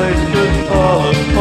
place could fall apart.